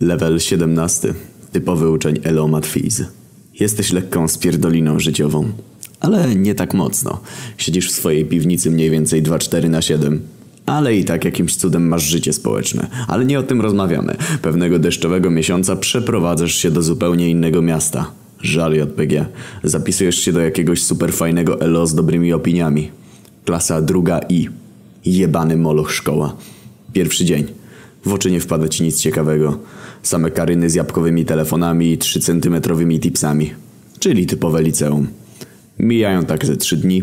Level 17. Typowy uczeń Elomat Fiz. Jesteś lekką spierdoliną życiową. Ale nie tak mocno. Siedzisz w swojej piwnicy mniej więcej 2-4 na 7. Ale i tak jakimś cudem masz życie społeczne. Ale nie o tym rozmawiamy. Pewnego deszczowego miesiąca przeprowadzasz się do zupełnie innego miasta. Żal JPG. Zapisujesz się do jakiegoś super fajnego ELO z dobrymi opiniami. Klasa druga I. Jebany moloch szkoła. Pierwszy dzień. W oczy nie wpada ci nic ciekawego. Same karyny z jabłkowymi telefonami i 3-centymetrowymi tipsami. Czyli typowe liceum. Mijają tak ze trzy dni.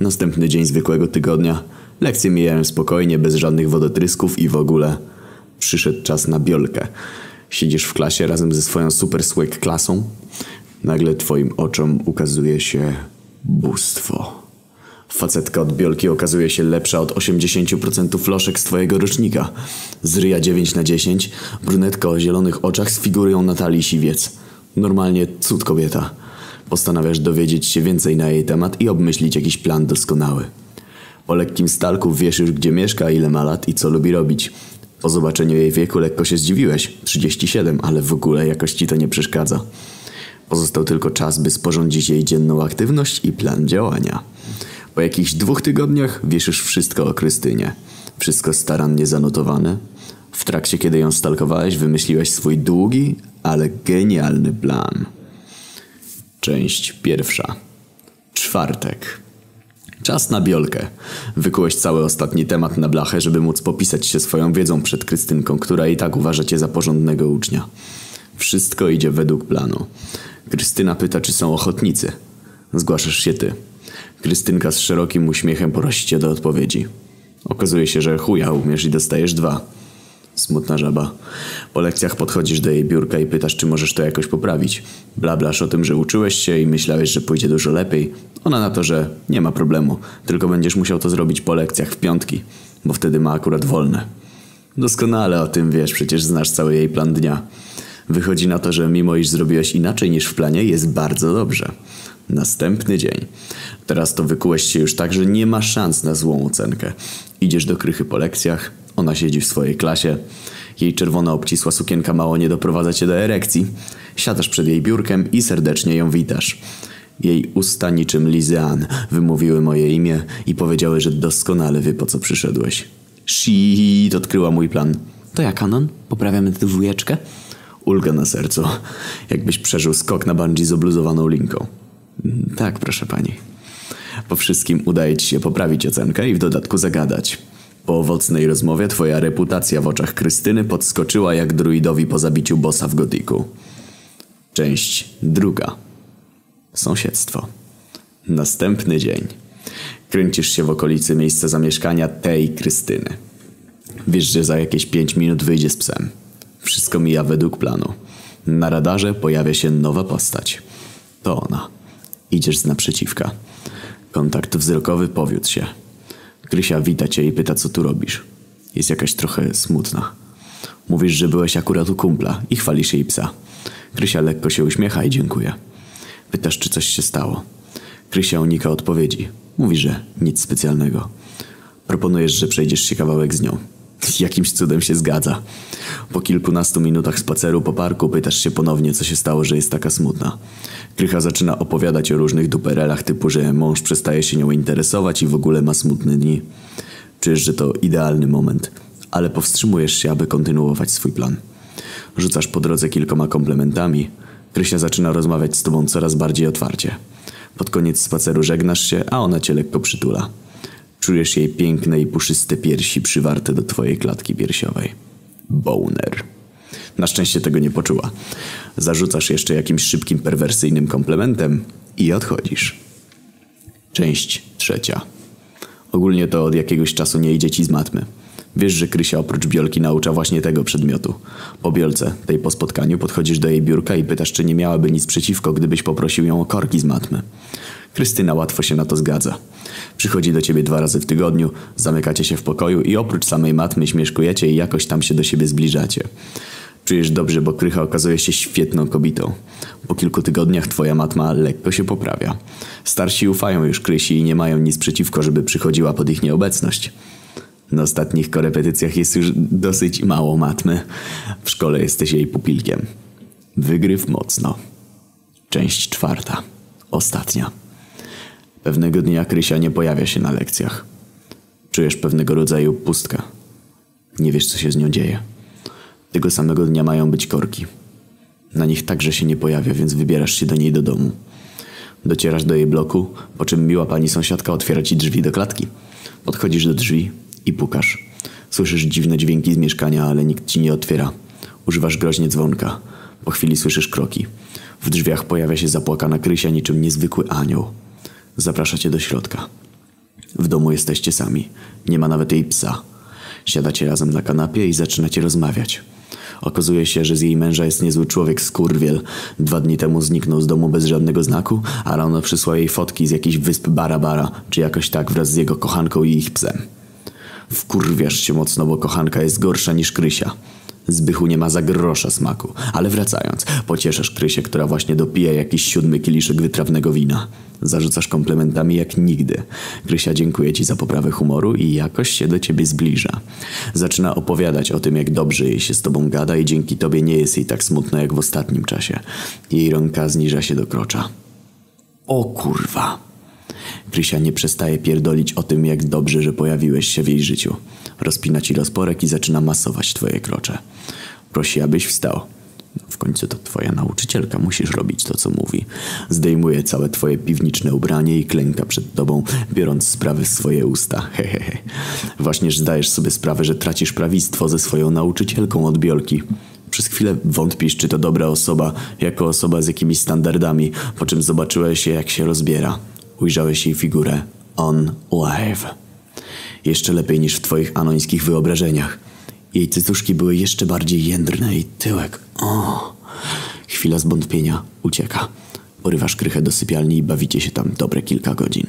Następny dzień zwykłego tygodnia. Lekcje mijają spokojnie, bez żadnych wodotrysków i w ogóle. Przyszedł czas na biolkę. Siedzisz w klasie razem ze swoją super swag klasą. Nagle twoim oczom ukazuje się bóstwo. Facetka od biolki okazuje się lepsza od 80% floszek z twojego rocznika. Z ryja 9 na 10, brunetka o zielonych oczach z figurą Natalii Siwiec. Normalnie cud kobieta. Postanawiasz dowiedzieć się więcej na jej temat i obmyślić jakiś plan doskonały. Po lekkim stalku wiesz już gdzie mieszka, ile ma lat i co lubi robić. Po zobaczeniu jej wieku lekko się zdziwiłeś. 37, ale w ogóle jakoś ci to nie przeszkadza. Pozostał tylko czas, by sporządzić jej dzienną aktywność i plan działania. Po jakichś dwóch tygodniach wiesz już wszystko o Krystynie. Wszystko starannie zanotowane. W trakcie, kiedy ją stalkowałeś, wymyśliłeś swój długi, ale genialny plan. Część pierwsza. Czwartek. Czas na biolkę. Wykułeś cały ostatni temat na blachę, żeby móc popisać się swoją wiedzą przed Krystynką, która i tak uważa cię za porządnego ucznia. Wszystko idzie według planu. Krystyna pyta, czy są ochotnicy. Zgłaszasz się ty. Krystynka z szerokim uśmiechem prosi cię do odpowiedzi. Okazuje się, że chuja umiesz i dostajesz dwa. Smutna żaba. Po lekcjach podchodzisz do jej biurka i pytasz, czy możesz to jakoś poprawić. Blablasz o tym, że uczyłeś się i myślałeś, że pójdzie dużo lepiej. Ona na to, że nie ma problemu, tylko będziesz musiał to zrobić po lekcjach w piątki, bo wtedy ma akurat wolne. Doskonale o tym wiesz, przecież znasz cały jej plan dnia. Wychodzi na to, że mimo iż zrobiłeś inaczej niż w planie, jest bardzo dobrze. Następny dzień. Teraz to wykułeś się już tak, że nie ma szans na złą ocenkę. Idziesz do krychy po lekcjach, ona siedzi w swojej klasie. Jej czerwona obcisła sukienka mało nie doprowadza cię do erekcji. Siadasz przed jej biurkiem i serdecznie ją witasz. Jej usta niczym Lizean wymówiły moje imię i powiedziały, że doskonale wie po co przyszedłeś. Shit, odkryła mój plan. To ja kanon? Poprawiamy tę dwójeczkę? Ulga na sercu. Jakbyś przeżył skok na bungee z obluzowaną linką. Tak, proszę pani. Po wszystkim udaje ci się poprawić ocenkę i w dodatku zagadać. Po owocnej rozmowie twoja reputacja w oczach Krystyny podskoczyła jak druidowi po zabiciu bossa w gotiku. Część druga. Sąsiedztwo. Następny dzień. Kręcisz się w okolicy miejsca zamieszkania tej Krystyny. Wiesz, że za jakieś pięć minut wyjdzie z psem. Wszystko mija według planu. Na radarze pojawia się nowa postać. To ona. Idziesz z naprzeciwka. Kontakt wzrokowy powiódł się. Krysia wita cię i pyta, co tu robisz. Jest jakaś trochę smutna. Mówisz, że byłeś akurat u kumpla i chwalisz jej psa. Krysia lekko się uśmiecha i dziękuję. Pytasz, czy coś się stało. Krysia unika odpowiedzi. Mówi, że nic specjalnego. Proponujesz, że przejdziesz się kawałek z nią. Jakimś cudem się zgadza. Po kilkunastu minutach spaceru po parku pytasz się ponownie, co się stało, że jest taka smutna. Krycha zaczyna opowiadać o różnych duperelach typu, że mąż przestaje się nią interesować i w ogóle ma smutne dni. Czujesz, że to idealny moment, ale powstrzymujesz się, aby kontynuować swój plan. Rzucasz po drodze kilkoma komplementami. Krysia zaczyna rozmawiać z tobą coraz bardziej otwarcie. Pod koniec spaceru żegnasz się, a ona cię lekko przytula. Czujesz jej piękne i puszyste piersi przywarte do twojej klatki piersiowej. Boner. Na szczęście tego nie poczuła. Zarzucasz jeszcze jakimś szybkim, perwersyjnym komplementem i odchodzisz. Część trzecia. Ogólnie to od jakiegoś czasu nie idzie ci z matmy. Wiesz, że Krysia oprócz biolki naucza właśnie tego przedmiotu. Po biolce, tej po spotkaniu, podchodzisz do jej biurka i pytasz, czy nie miałaby nic przeciwko, gdybyś poprosił ją o korki z matmy. Krystyna łatwo się na to zgadza. Przychodzi do ciebie dwa razy w tygodniu, zamykacie się w pokoju i oprócz samej matmy śmieszkujecie i jakoś tam się do siebie zbliżacie. Czujesz dobrze, bo Krycha okazuje się świetną kobietą. Po kilku tygodniach twoja matma lekko się poprawia. Starsi ufają już Krysi i nie mają nic przeciwko, żeby przychodziła pod ich nieobecność. Na ostatnich korepetycjach jest już dosyć mało matmy. W szkole jesteś jej pupilkiem. Wygryw mocno. Część czwarta. Ostatnia. Pewnego dnia Krysia nie pojawia się na lekcjach. Czujesz pewnego rodzaju pustkę. Nie wiesz, co się z nią dzieje. Tego samego dnia mają być korki. Na nich także się nie pojawia, więc wybierasz się do niej do domu. Docierasz do jej bloku, po czym miła pani sąsiadka otwiera ci drzwi do klatki. Podchodzisz do drzwi i pukasz. Słyszysz dziwne dźwięki z mieszkania, ale nikt ci nie otwiera. Używasz groźnie dzwonka. Po chwili słyszysz kroki. W drzwiach pojawia się zapłakana Krysia niczym niezwykły anioł. Zaprasza cię do środka. W domu jesteście sami. Nie ma nawet jej psa. Siadacie razem na kanapie i zaczynacie rozmawiać. Okazuje się, że z jej męża jest niezły człowiek skurwiel. Dwa dni temu zniknął z domu bez żadnego znaku, a rano przysłał jej fotki z jakichś wysp Barabara, czy jakoś tak wraz z jego kochanką i ich psem. Wkurwiasz się mocno, bo kochanka jest gorsza niż Krysia. Zbychu nie ma za grosza smaku. Ale wracając, pocieszasz Krysię, która właśnie dopija jakiś siódmy kieliszek wytrawnego wina. Zarzucasz komplementami jak nigdy. Krysia dziękuję ci za poprawę humoru i jakoś się do ciebie zbliża. Zaczyna opowiadać o tym, jak dobrze jej się z tobą gada i dzięki tobie nie jest jej tak smutno jak w ostatnim czasie. Jej rąka zniża się do krocza. O kurwa. Krysia nie przestaje pierdolić o tym, jak dobrze, że pojawiłeś się w jej życiu. Rozpina ci rozporek i zaczyna masować twoje krocze. Prosi, abyś wstał. W końcu to twoja nauczycielka, musisz robić to, co mówi. Zdejmuje całe twoje piwniczne ubranie i klęka przed tobą, biorąc sprawy w swoje usta. Hehehe. Właśnież zdajesz sobie sprawę, że tracisz prawictwo ze swoją nauczycielką od biolki. Przez chwilę wątpisz, czy to dobra osoba, jako osoba z jakimiś standardami, po czym zobaczyłeś jak się rozbiera. Ujrzałeś jej figurę on live. Jeszcze lepiej niż w twoich anońskich wyobrażeniach. Jej cycuszki były jeszcze bardziej jędrne i tyłek. O! Chwila zwątpienia ucieka. Porywasz krychę do sypialni i bawicie się tam dobre kilka godzin.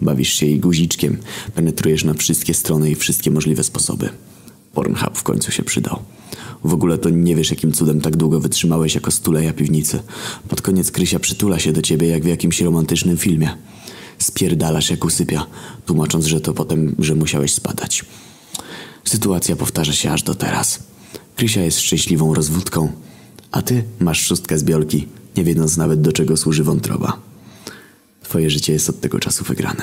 Bawisz się jej guziczkiem, penetrujesz na wszystkie strony i wszystkie możliwe sposoby. Pornhub w końcu się przydał. W ogóle to nie wiesz, jakim cudem tak długo wytrzymałeś jako stuleja piwnicy. Pod koniec Krysia przytula się do ciebie jak w jakimś romantycznym filmie. Spierdalasz jak usypia, tłumacząc, że to potem, że musiałeś spadać. Sytuacja powtarza się aż do teraz. Krysia jest szczęśliwą rozwódką, a ty masz szóstkę z biolki, nie wiedząc nawet do czego służy wątroba. Twoje życie jest od tego czasu wygrane.